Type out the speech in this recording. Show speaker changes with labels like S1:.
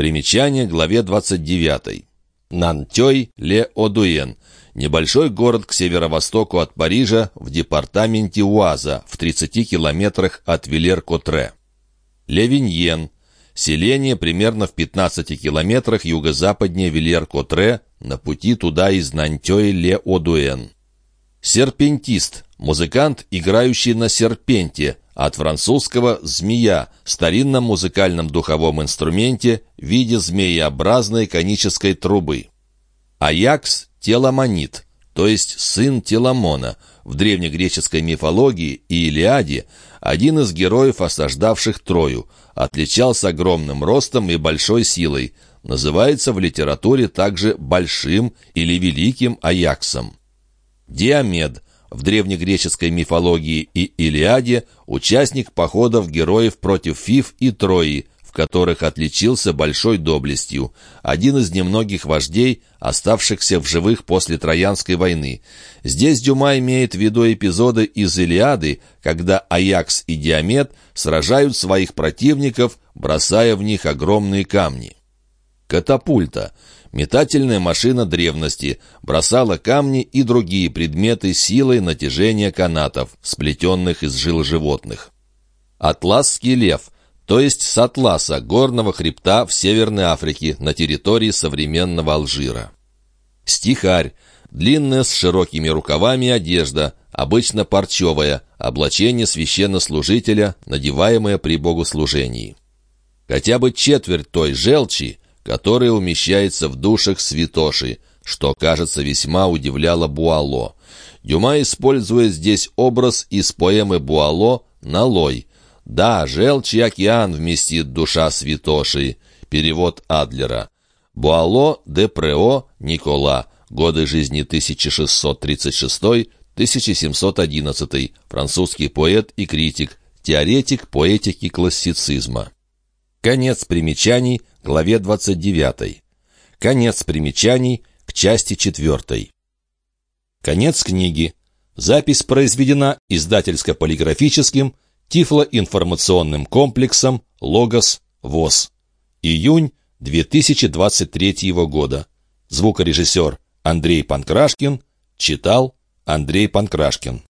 S1: Примечание главе 29. Нантёй-Ле-Одуен. Небольшой город к северо-востоку от Парижа в департаменте Уаза в 30 километрах от Вилер-Котре. Левиньен. Селение примерно в 15 километрах юго-западнее Вильер-Котре на пути туда из Нантёй-Ле-Одуэн. Серпентист – музыкант, играющий на серпенте, от французского «змея» – старинном музыкальном духовом инструменте в виде змееобразной конической трубы. Аякс – теломонит, то есть сын Теламона, в древнегреческой мифологии и Илиаде один из героев, осаждавших Трою, отличался огромным ростом и большой силой, называется в литературе также «большим» или «великим Аяксом». Диамед – в древнегреческой мифологии и Илиаде участник походов героев против Фив и Трои, в которых отличился большой доблестью, один из немногих вождей, оставшихся в живых после Троянской войны. Здесь Дюма имеет в виду эпизоды из Илиады, когда Аякс и Диамет сражают своих противников, бросая в них огромные камни. Катапульта — Метательная машина древности бросала камни и другие предметы силой натяжения канатов, сплетенных из жил животных. Атласский лев, то есть с атласа, горного хребта в Северной Африке, на территории современного Алжира. Стихарь, длинная с широкими рукавами одежда, обычно парчевая, облачение священнослужителя, надеваемое при богослужении. Хотя бы четверть той желчи, которое умещается в душах святоши, что, кажется, весьма удивляло Буало. Дюма использует здесь образ из поэмы Буало «Налой». «Да, желчь и океан вместит душа святоши». Перевод Адлера. Буало де Прео Никола. Годы жизни 1636-1711. Французский поэт и критик. Теоретик поэтики классицизма. Конец примечаний главе 29. Конец примечаний к части 4. Конец книги. Запись произведена издательско-полиграфическим Тифлоинформационным комплексом «Логос ВОЗ». Июнь 2023 года. Звукорежиссер Андрей Панкрашкин читал Андрей Панкрашкин.